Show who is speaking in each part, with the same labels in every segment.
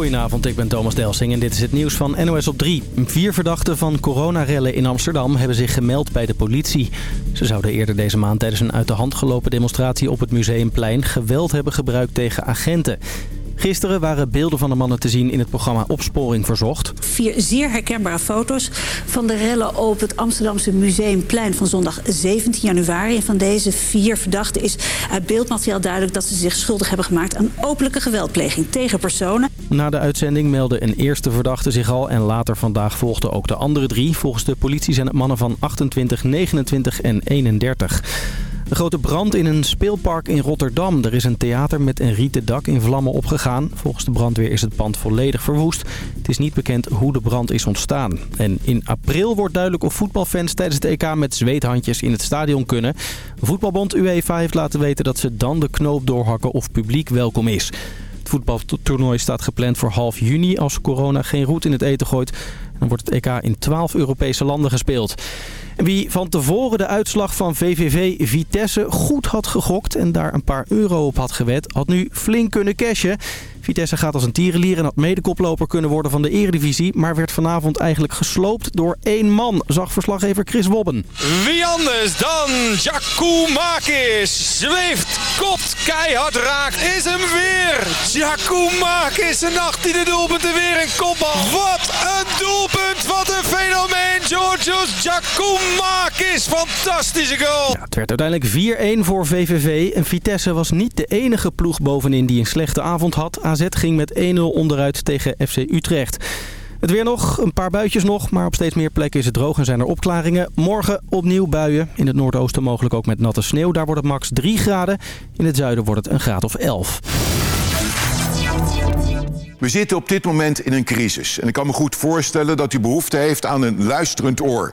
Speaker 1: Goedenavond, ik ben Thomas Delsing en dit is het nieuws van NOS op 3. Vier verdachten van coronarellen in Amsterdam hebben zich gemeld bij de politie. Ze zouden eerder deze maand tijdens een uit de hand gelopen demonstratie op het Museumplein geweld hebben gebruikt tegen agenten. Gisteren waren beelden van de mannen te zien in het programma Opsporing Verzocht.
Speaker 2: Vier zeer herkenbare foto's van de rellen op het Amsterdamse Museumplein van zondag 17 januari. En van deze vier verdachten is uit beeldmateriaal duidelijk dat ze zich schuldig hebben gemaakt aan openlijke geweldpleging tegen personen.
Speaker 1: Na de uitzending meldde een eerste verdachte zich al en later vandaag volgden ook de andere drie. Volgens de politie zijn het mannen van 28, 29 en 31. Een grote brand in een speelpark in Rotterdam. Er is een theater met een rieten dak in vlammen opgegaan. Volgens de brandweer is het pand volledig verwoest. Het is niet bekend hoe de brand is ontstaan. En in april wordt duidelijk of voetbalfans tijdens het EK met zweethandjes in het stadion kunnen. Voetbalbond UEFA heeft laten weten dat ze dan de knoop doorhakken of publiek welkom is. Het voetbaltoernooi staat gepland voor half juni als corona geen roet in het eten gooit. Dan wordt het EK in 12 Europese landen gespeeld. Wie van tevoren de uitslag van VVV Vitesse goed had gegokt en daar een paar euro op had gewet, had nu flink kunnen cashen. Vitesse gaat als een tierenlier en had medekoploper kunnen worden van de eredivisie... maar werd vanavond eigenlijk gesloopt door één man, zag verslaggever Chris Wobben.
Speaker 3: Wie anders dan Makis zweeft, kopt, keihard raakt, is hem weer! Makis, een 18e doelpunt en weer een kopbal. Wat een doelpunt, wat een fenomeen! Georgios Makis, fantastische goal!
Speaker 1: Ja, het werd uiteindelijk 4-1 voor VVV en Vitesse was niet de enige ploeg bovenin die een slechte avond had... AZ ging met 1-0 onderuit tegen FC Utrecht. Het weer nog, een paar buitjes nog, maar op steeds meer plekken is het droog en zijn er opklaringen. Morgen opnieuw buien. In het noordoosten mogelijk ook met natte sneeuw. Daar wordt het max 3 graden. In het zuiden wordt het een graad of 11.
Speaker 4: We zitten op dit moment in een crisis. En ik kan me goed voorstellen dat u behoefte heeft aan een luisterend oor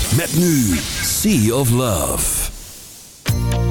Speaker 5: Met nu Sea of Love.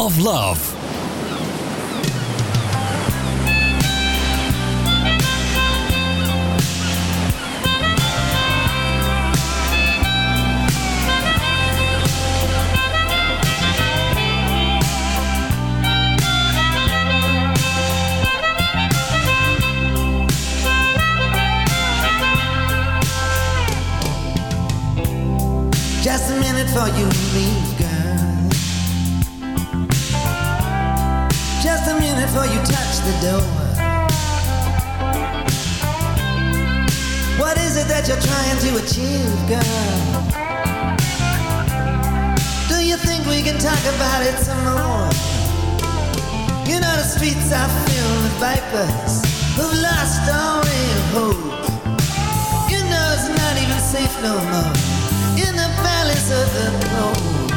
Speaker 5: of Love.
Speaker 6: Just a minute for you and me, girl. Just a minute before you touch the door. What is it that you're trying to achieve, girl? Do you think we can talk about it some more? You know the streets are filled with vipers who've lost all real hope. You know it's not even safe no more in the palace of the cold.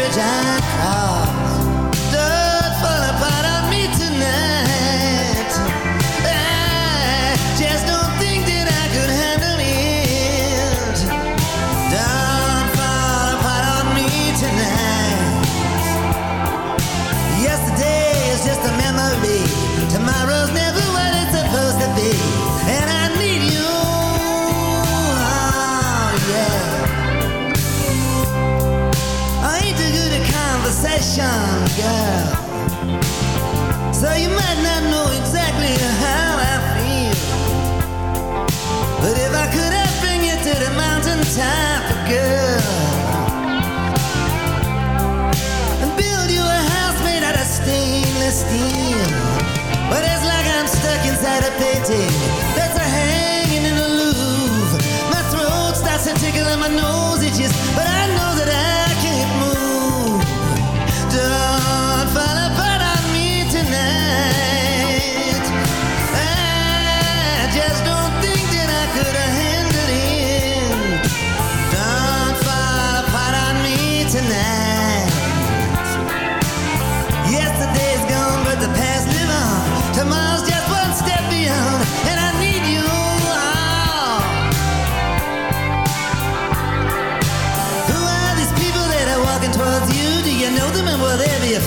Speaker 6: bridge I cross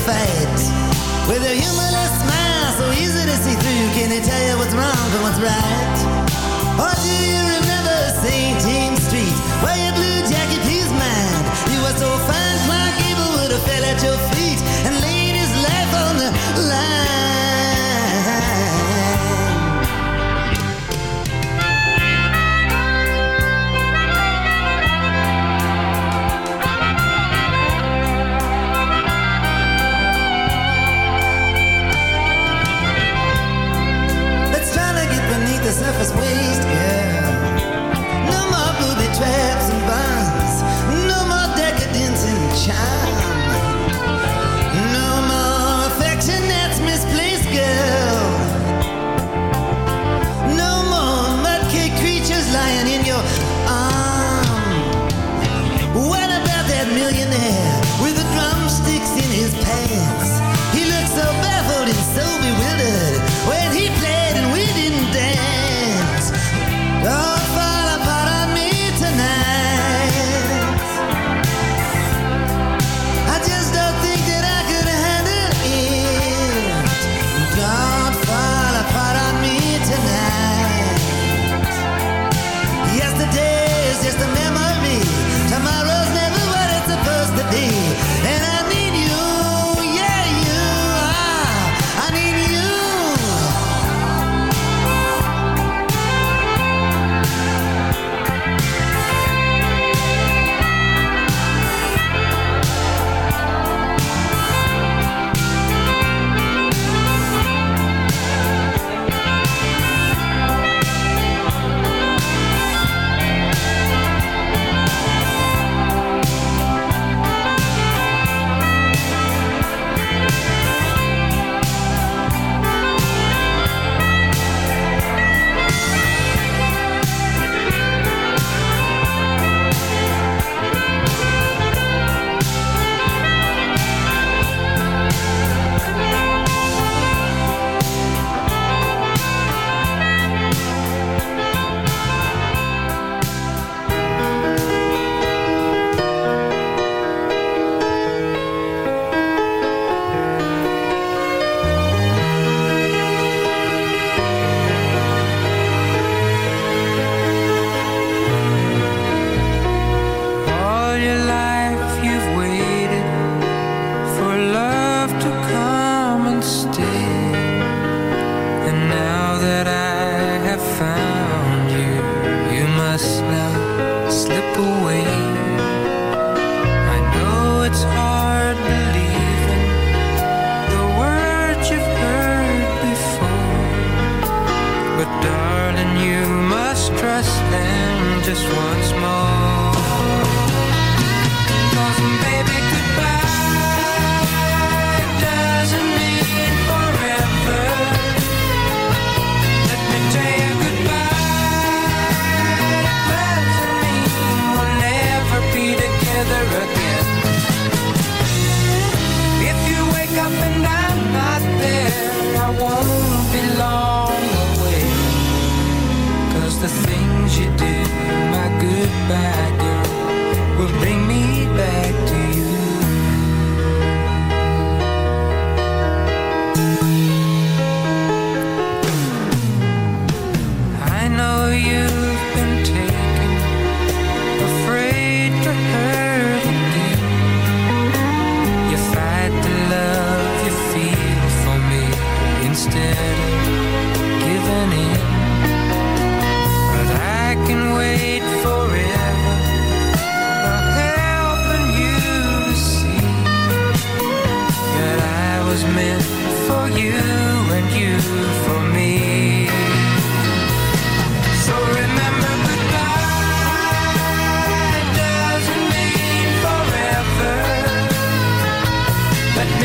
Speaker 6: fight. With a humorless smile so easy to see through. Can he tell you what's wrong and what's right?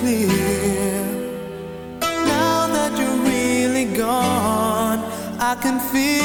Speaker 5: clear. Now that you're really gone, I can feel.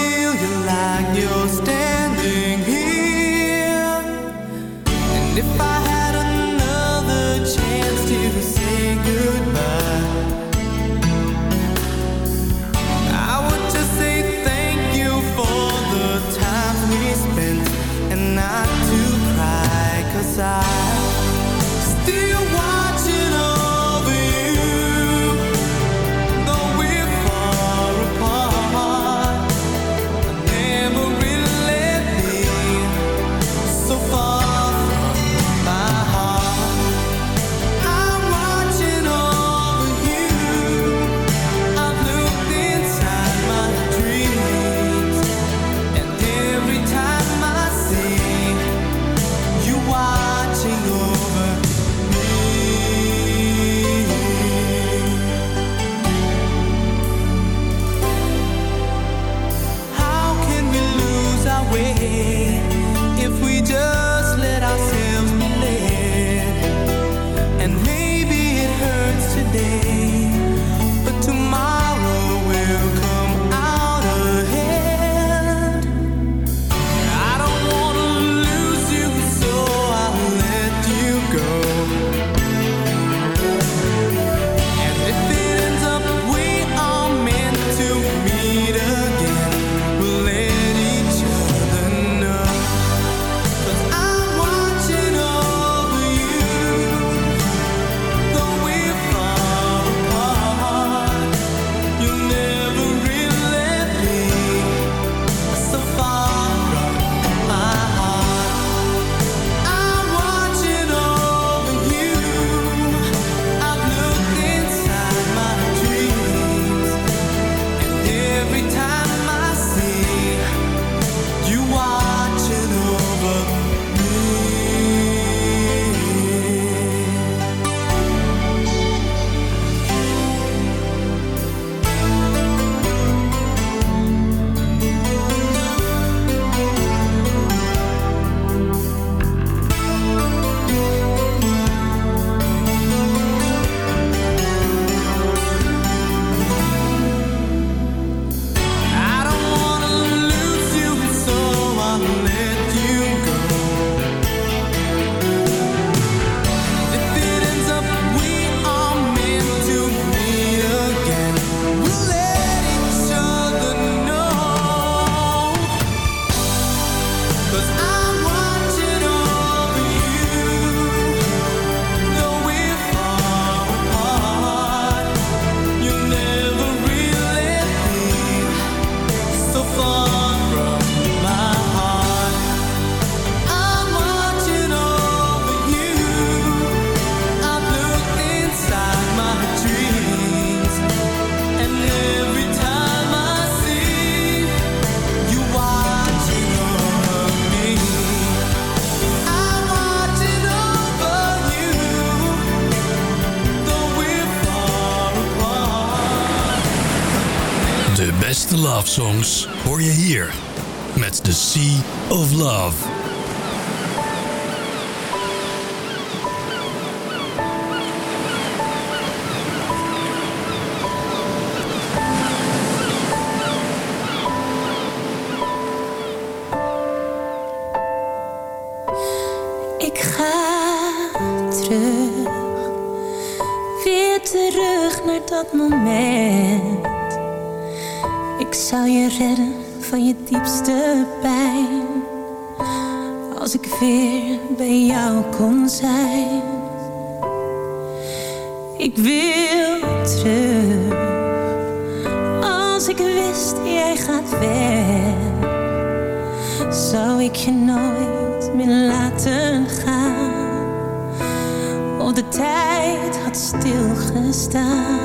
Speaker 7: of Love.
Speaker 8: Ik ga terug, weer terug naar dat moment. Ik zou je redden van je diepste zijn. Ik wil terug, als ik wist jij gaat weg, zou ik je nooit meer laten gaan. Of de tijd had stilgestaan.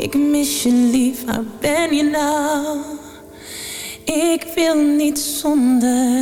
Speaker 8: Ik mis je lief, waar ben je nou? Ik wil niet zonder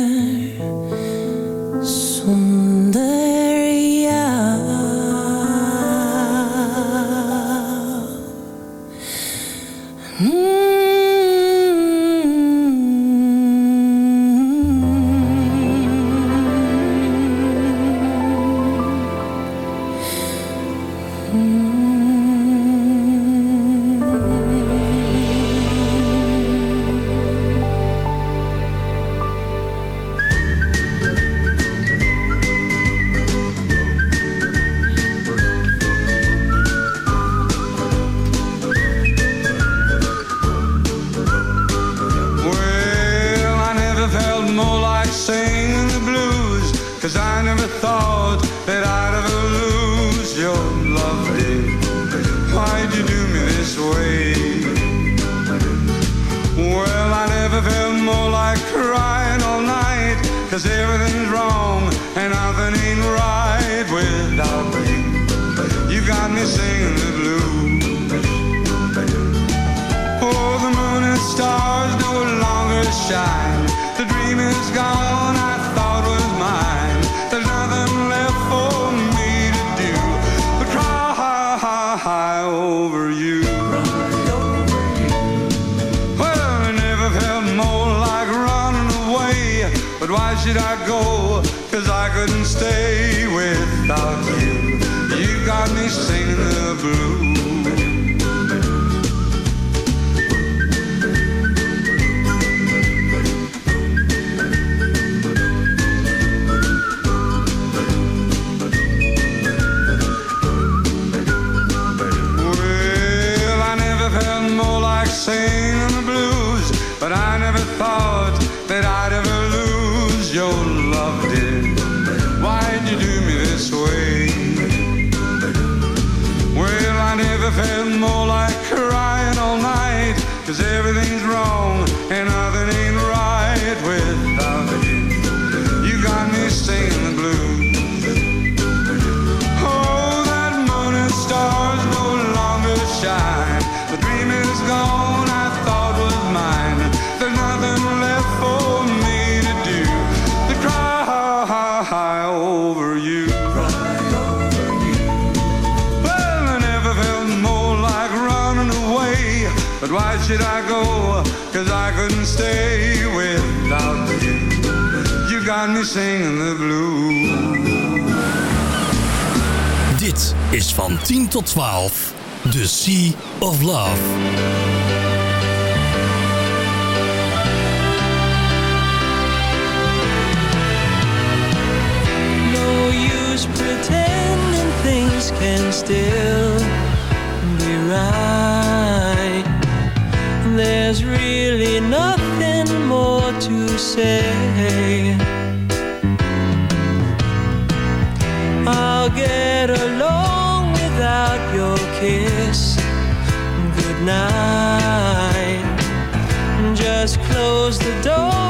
Speaker 9: everything me singing the blues.
Speaker 5: Dit is van 10 tot 12 The Sea of Love.
Speaker 10: pretending things can still be right. There's really nothing more to say. Just close the door.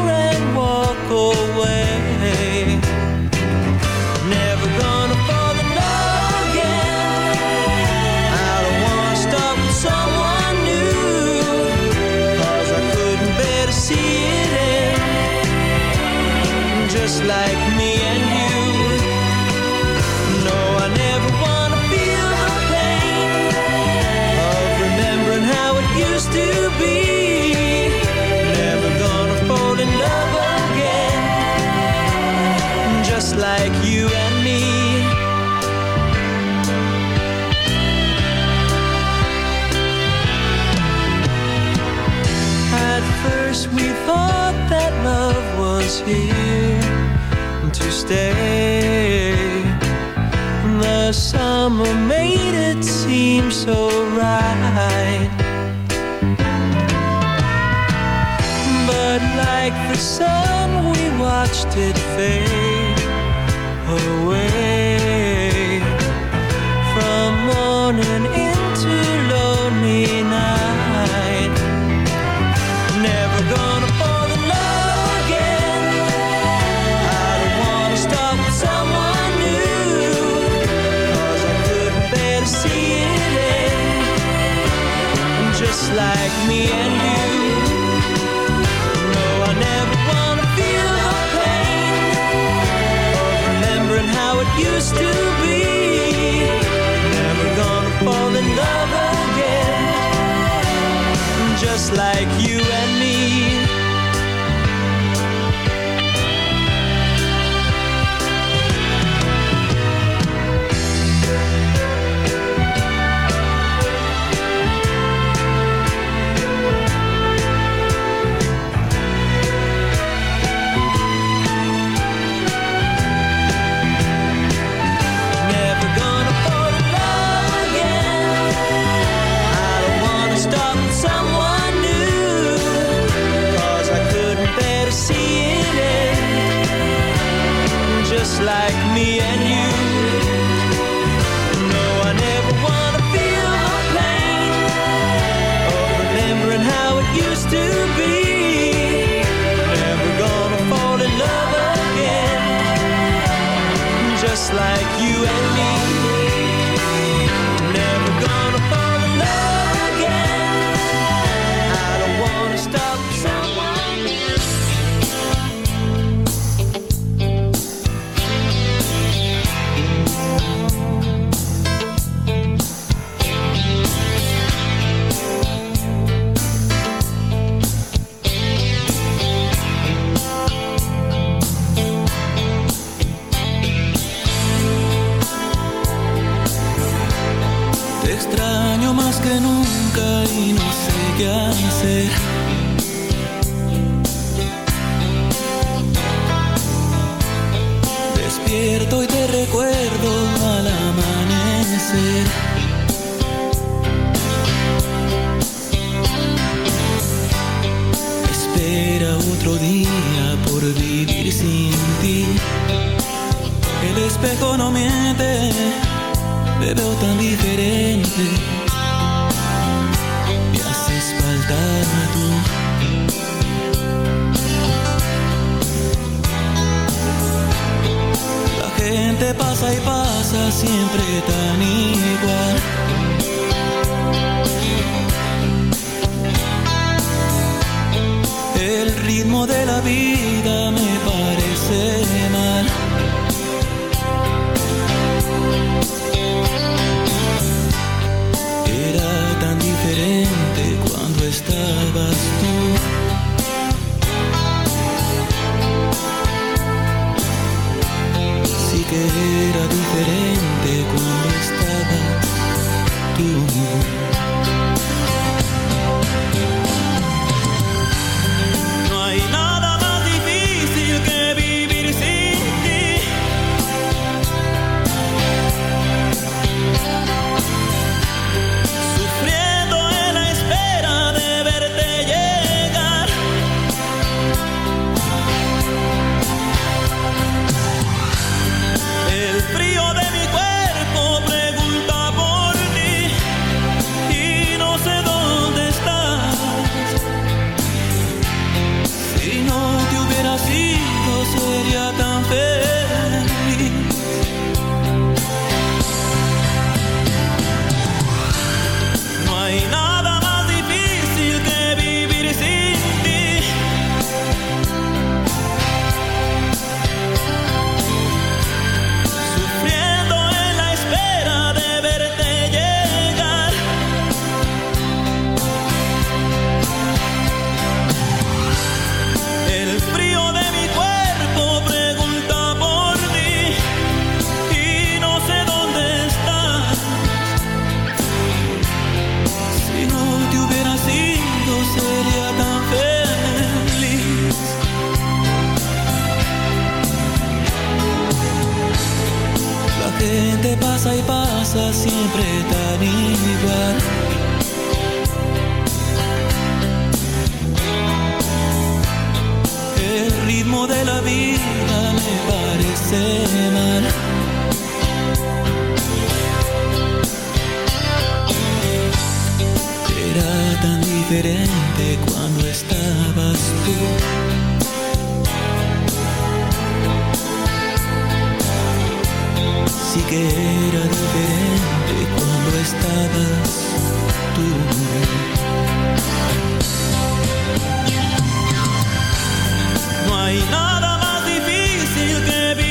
Speaker 11: pasa y pasa siempre tan igual. El ritmo de la vida me parece mal. Era tan diferente cuando estabas tú. sí que era diferente cuando estabas tú. No hay nada más difícil que vivir.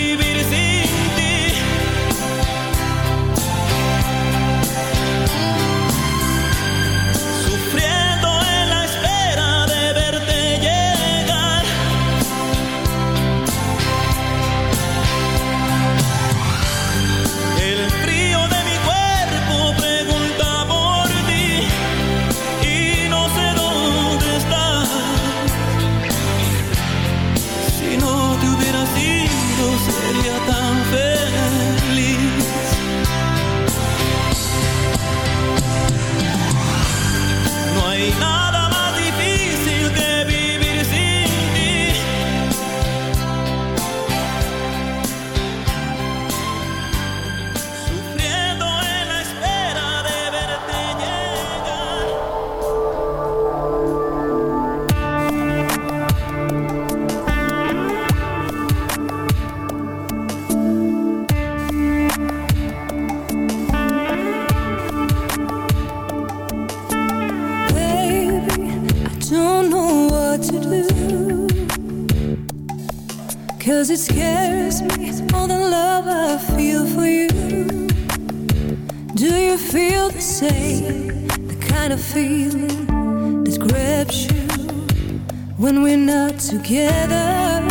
Speaker 8: Cause it scares me. More than love I feel for you. Do you feel the same? The kind of feeling that grabs you When we're not together.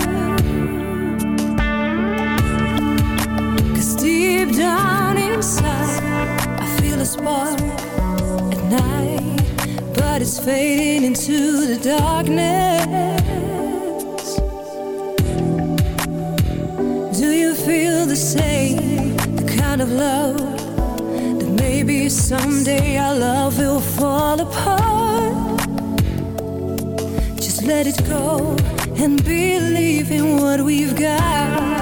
Speaker 8: Cause deep down inside I feel a spark at night But it's
Speaker 12: fading into the darkness. feel the same the kind of love that maybe someday our love will fall apart. Just let it go and believe in what we've got.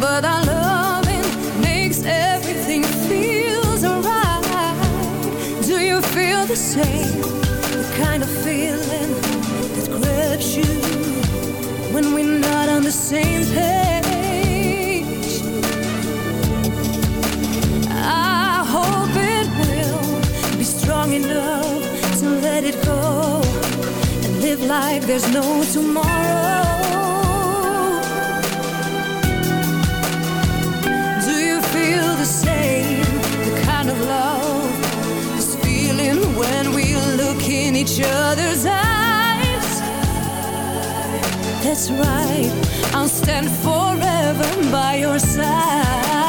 Speaker 12: But our loving makes everything feel alright. Do you feel the same? Kind of feeling that grabs you when we're not on the same page. I hope it will be strong enough to let it go and live there's no tomorrow. each other's eyes. That's right, I'll stand forever by your side.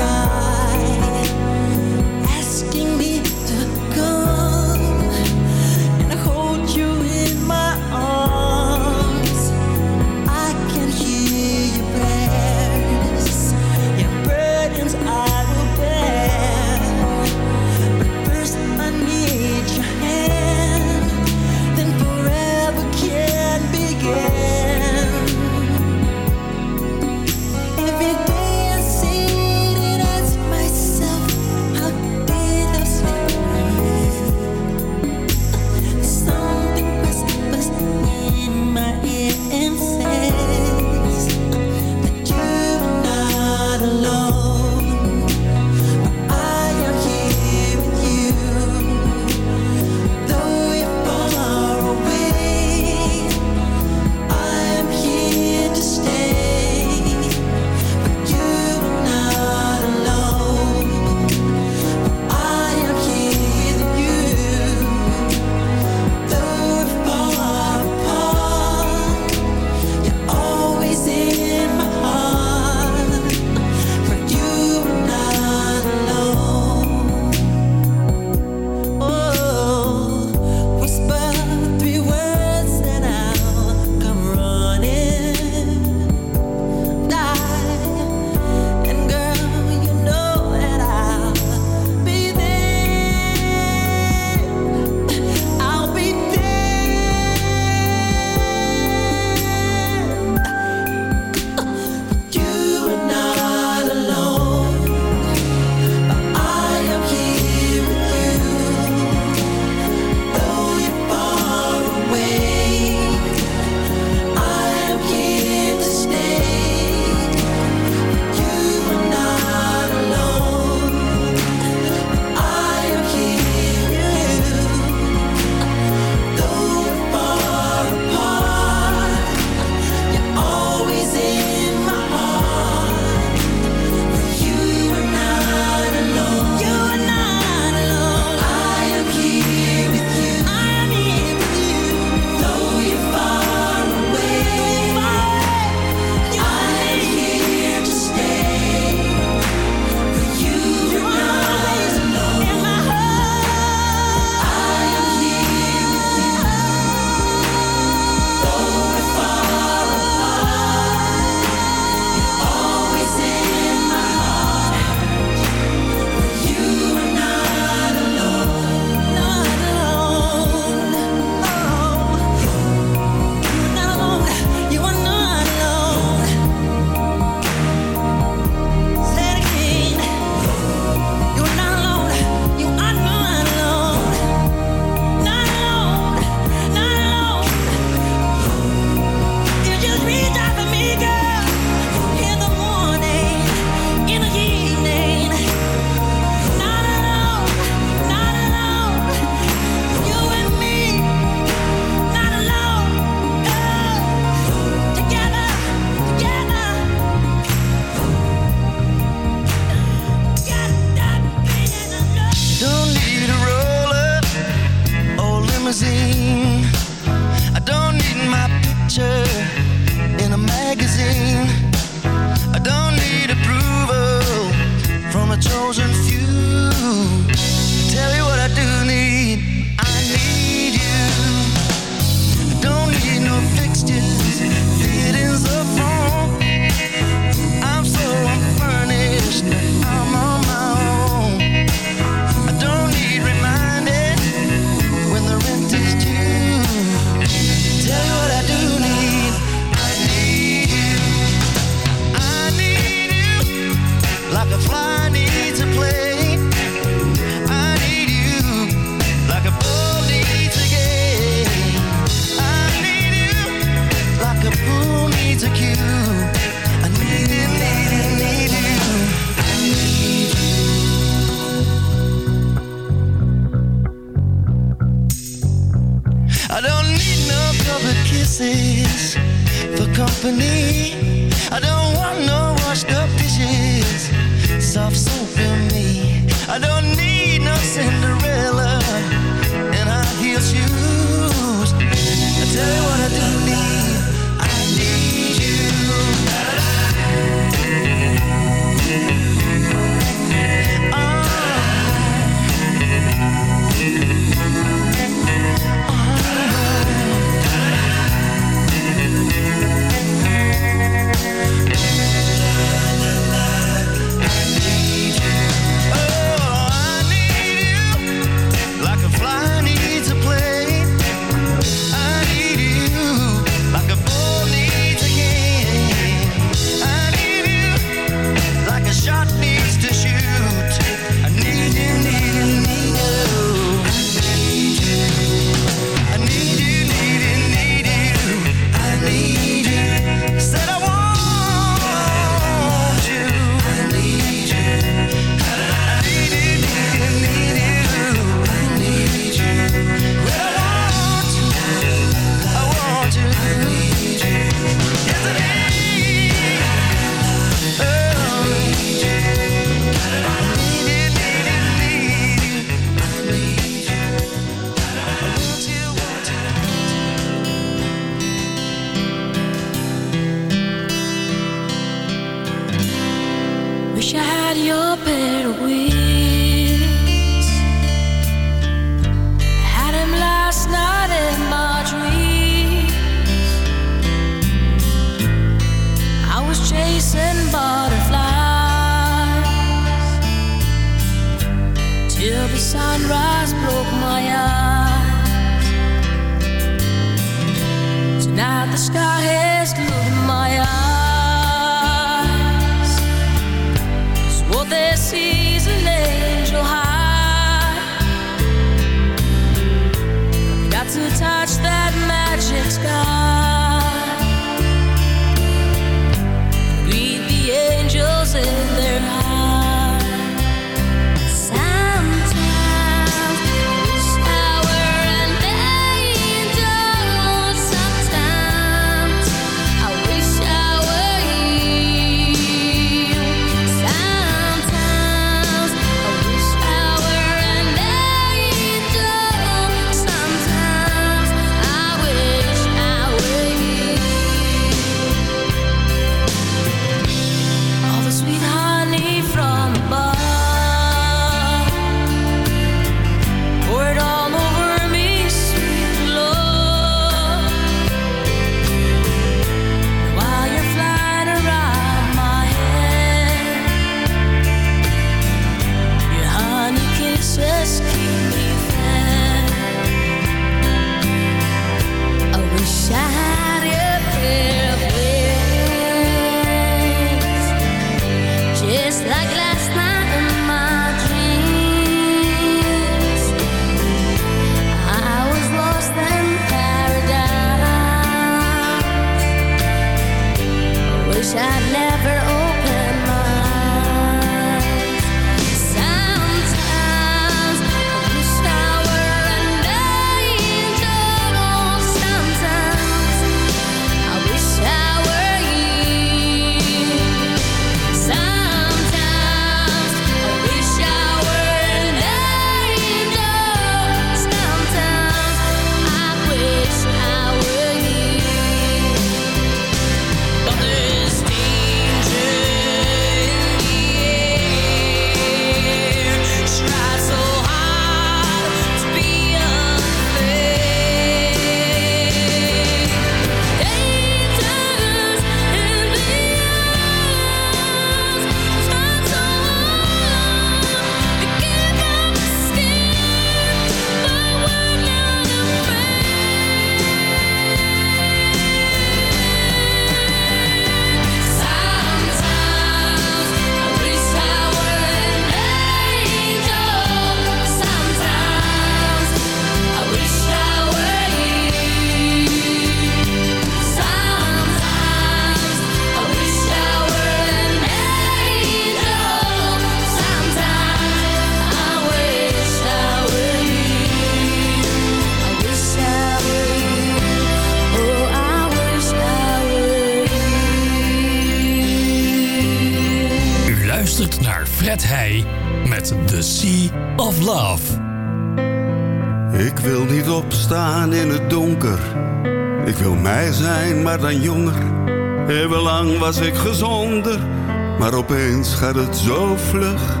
Speaker 13: Het zo vlug.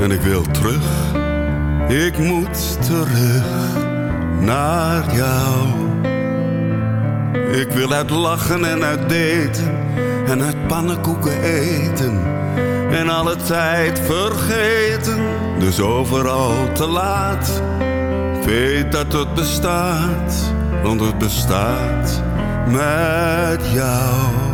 Speaker 13: En ik wil terug. Ik moet terug naar jou. Ik wil uit lachen en uit daten. En uit pannenkoeken eten. En alle tijd vergeten. Dus overal te laat. Weet dat het bestaat. Want het bestaat met jou.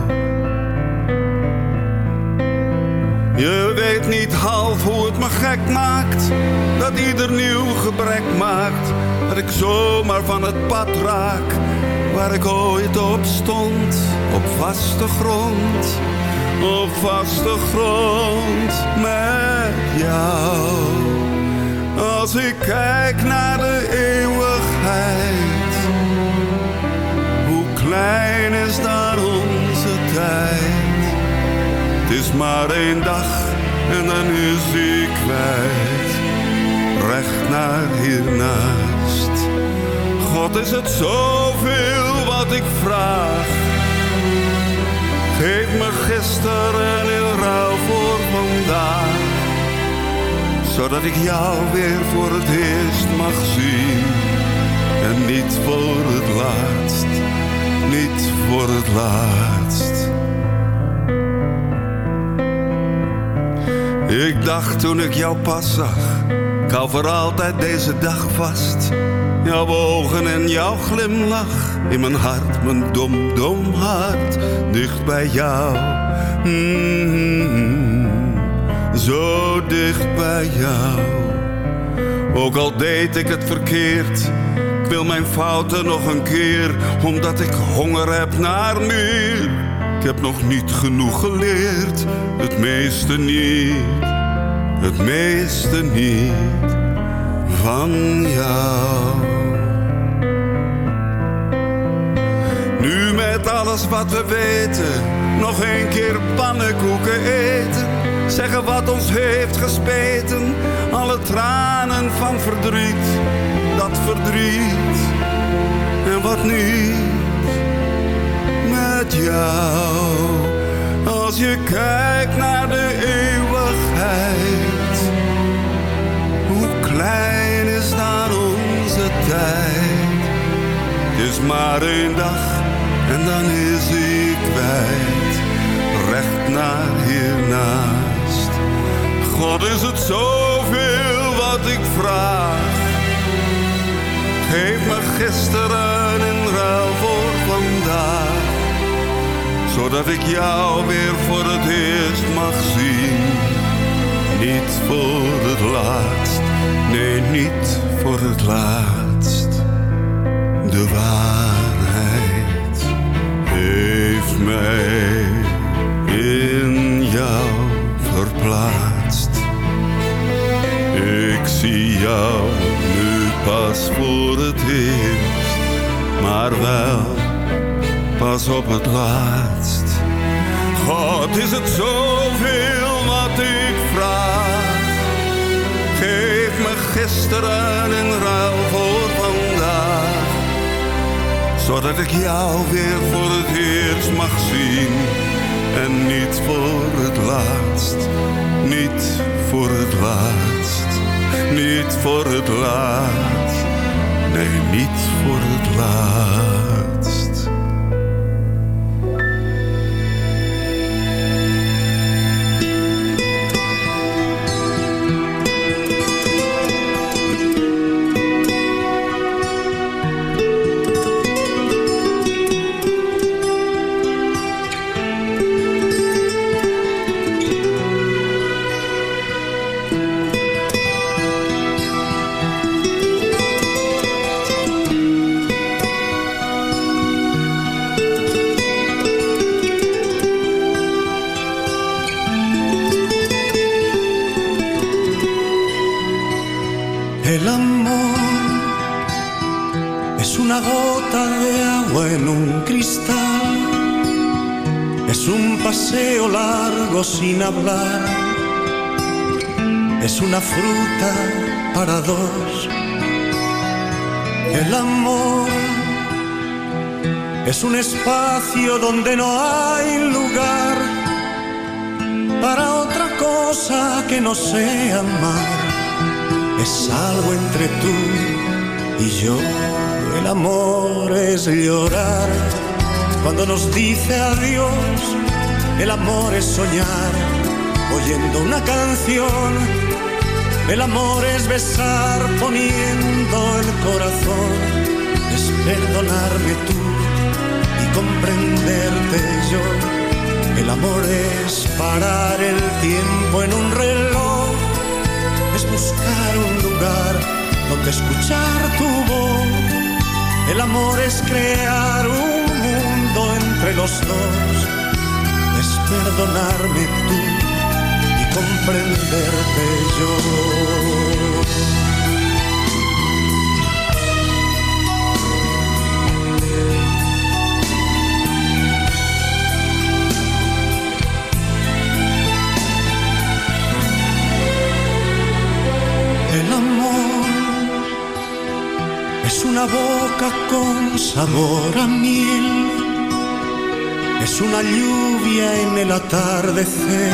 Speaker 13: Weet niet half hoe het me gek maakt. Dat ieder nieuw gebrek maakt. Dat ik zomaar van het pad raak. Waar ik ooit op stond. Op vaste grond. Op vaste grond met jou. Als ik kijk naar de eeuwigheid. Hoe klein is daar onze tijd. Het is maar één dag en dan is hij kwijt. Recht naar hiernaast. God is het zoveel wat ik vraag. Geef me gisteren in ruil voor vandaag. Zodat ik jou weer voor het eerst mag zien. En niet voor het laatst. Niet voor het laatst. Ik dacht toen ik jou pas zag, ik hou voor altijd deze dag vast. Jouw ogen en jouw glimlach in mijn hart, mijn dom, dom hart, dicht bij jou. Mm, zo dicht bij jou. Ook al deed ik het verkeerd, ik wil mijn fouten nog een keer, omdat ik honger heb naar meer. Ik heb nog niet genoeg geleerd, het meeste niet, het meeste niet van jou. Nu met alles wat we weten, nog een keer pannenkoeken eten. Zeggen wat ons heeft gespeten, alle tranen van verdriet, dat verdriet en wat niet jou. Als je kijkt naar de eeuwigheid, hoe klein is daar onze tijd. Het is maar één dag en dan is hij kwijt, recht naar hiernaast. God is het zoveel wat ik vraag. Geef me gisteren in ruil voor. Zodat ik jou weer voor het eerst mag zien. Niet voor het laatst, nee niet voor het laatst. De waarheid heeft mij in jou verplaatst. Ik zie jou nu pas voor het eerst, maar wel pas op het laatst. God is het zoveel wat ik vraag. Geef me gisteren in ruil voor vandaag. Zodat ik jou weer voor het eerst mag zien. En niet voor het laatst, niet voor het laatst, niet voor het laatst. Nee, niet voor het laatst.
Speaker 14: Es una fruta para dos. El amor es un espacio donde no hay lugar para otra cosa que no sea amar. Es algo entre tú y yo. El amor es llorar cuando nos dice adiós. El amor es soñar una canción. El amor es besar poniendo el corazón. Es perdonarme tú y comprenderte yo. El amor es parar el tiempo en un reloj. Es buscar un lugar donde escuchar tu voz. El amor es crear un mundo entre los dos. Es perdonarme tú comprenderte yo. Es una boca con sabor a miel, es una lluvia en el atardecer,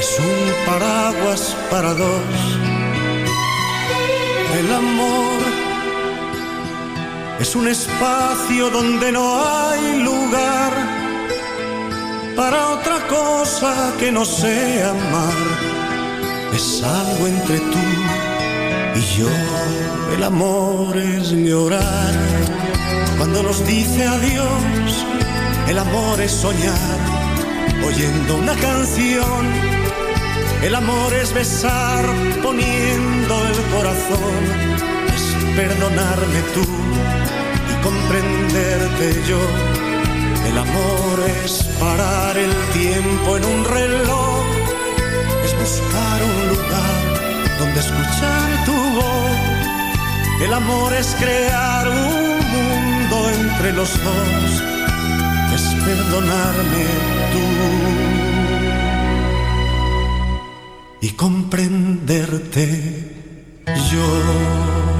Speaker 14: es un paraguas para dos. El amor es un espacio donde no hay lugar para otra cosa que no sea amar. Es algo entre tú y yo. El amor es llorar cuando nos dice adiós. El amor es soñar oyendo una canción. El amor es besar poniendo el corazón. Es perdonarme tú y comprenderte yo. El amor es parar el tiempo en un reloj. Es buscar un lugar donde escuchar tu voz. El amor es crear un mundo entre los dos. Es perdonarme tú y comprenderte yo.